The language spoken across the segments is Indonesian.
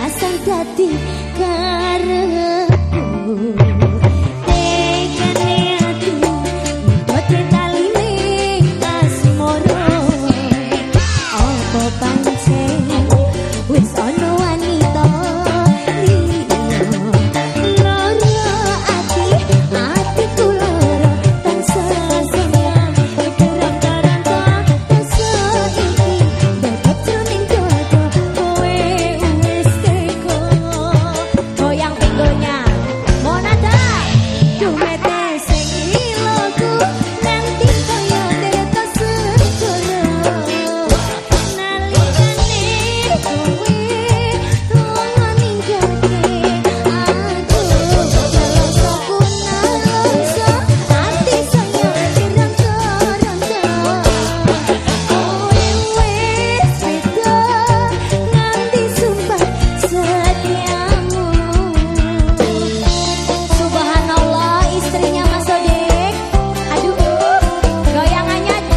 kasar tadi karepku.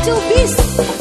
to be